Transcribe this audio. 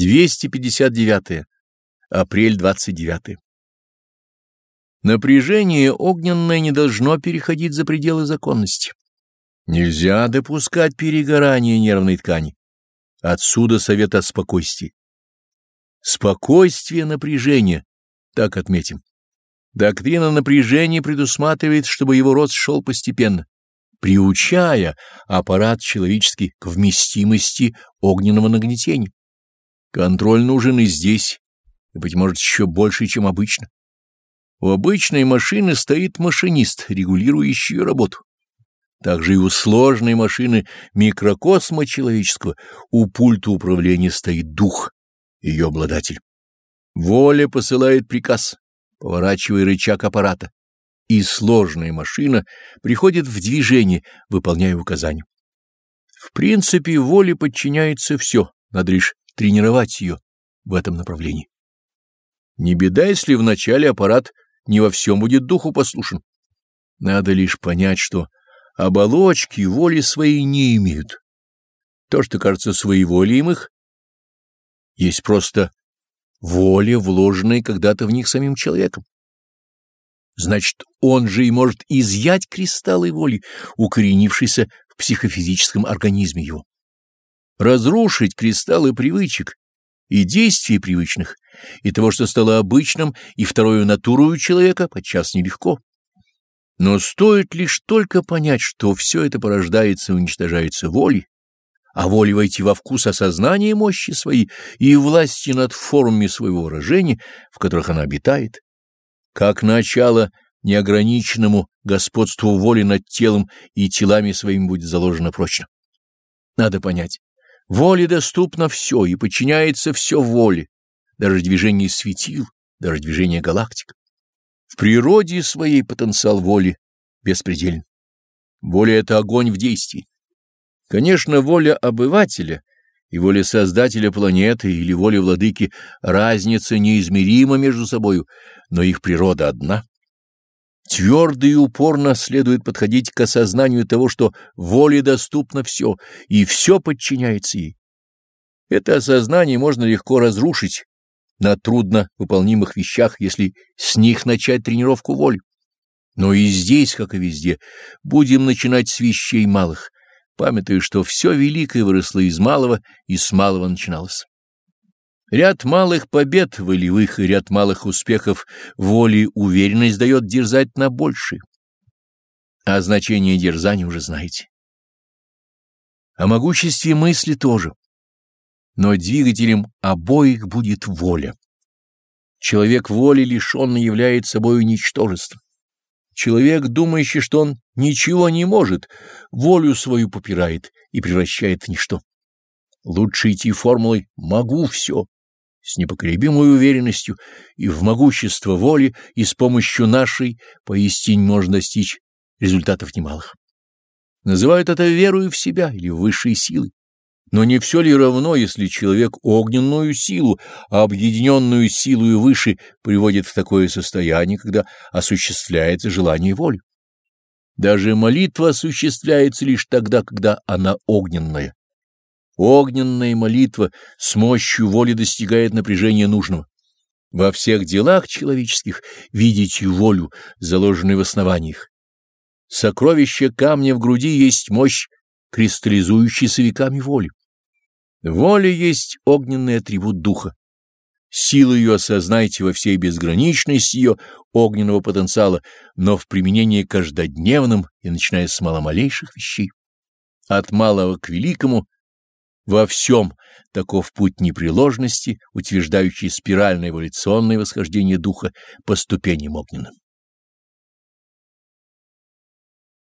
259. Апрель 29. Напряжение огненное не должно переходить за пределы законности. Нельзя допускать перегорания нервной ткани. Отсюда совет о спокойствии. Спокойствие напряжения, так отметим. Доктрина напряжения предусматривает, чтобы его рост шел постепенно, приучая аппарат человеческий к вместимости огненного нагнетения. Контроль нужен и здесь, и, быть может, еще больше, чем обычно. У обычной машины стоит машинист, регулирующий ее работу. Также и у сложной машины микрокосма человеческого у пульта управления стоит дух, ее обладатель. Воля посылает приказ, поворачивая рычаг аппарата, и сложная машина приходит в движение, выполняя указания. В принципе, воле подчиняется все, надо лишь тренировать ее в этом направлении. Не беда, если вначале аппарат не во всем будет духу послушен. Надо лишь понять, что оболочки воли своей не имеют. То, что кажется своеволием их, есть просто воля, вложенная когда-то в них самим человеком. Значит, он же и может изъять кристаллы воли, укоренившиеся в психофизическом организме его. Разрушить кристаллы привычек и действий привычных, и того, что стало обычным, и вторую натуру человека, подчас нелегко. Но стоит лишь только понять, что все это порождается и уничтожается волей, а волей войти во вкус осознания мощи своей и власти над формами своего выражения, в которых она обитает, как начало неограниченному господству воли над телом и телами своими будет заложено прочно. Надо понять, воле доступно все и подчиняется все воле, даже движение светил, даже движение галактик. В природе своей потенциал воли беспределен. Воля — это огонь в действии. Конечно, воля обывателя и воля создателя планеты или воля владыки разница неизмерима между собою, но их природа одна. Твердо и упорно следует подходить к осознанию того, что воле доступно все, и все подчиняется ей. Это осознание можно легко разрушить на трудно выполнимых вещах, если с них начать тренировку воли. Но и здесь, как и везде, будем начинать с вещей малых, памятуя, что все великое выросло из малого и с малого начиналось. Ряд малых побед волевых и ряд малых успехов воли уверенность дает дерзать на большее. А значение дерзания уже знаете. О могуществе мысли тоже. Но двигателем обоих будет воля. Человек воли лишенный является собой ничтожеством. Человек, думающий, что он ничего не может, волю свою попирает и превращает в ничто. Лучше идти формулой «могу все», с непоколебимой уверенностью и в могущество воли, и с помощью нашей поистине можно достичь результатов немалых. Называют это верою в себя или в высшие силы. Но не все ли равно, если человек огненную силу, а объединенную силу и выше приводит в такое состояние, когда осуществляется желание воли? Даже молитва осуществляется лишь тогда, когда она огненная. Огненная молитва с мощью воли достигает напряжения нужного. Во всех делах человеческих видите волю, заложенную в основаниях. Сокровище камня в груди есть мощь, кристаллизующаяся веками воли. Воля есть огненный атрибут духа. Силу ее осознайте во всей безграничности ее огненного потенциала, но в применении каждодневном и начиная с маломалейших вещей. От малого к великому во всем таков путь непреложности, утверждающий спиральное эволюционное восхождение духа по ступеням огненным.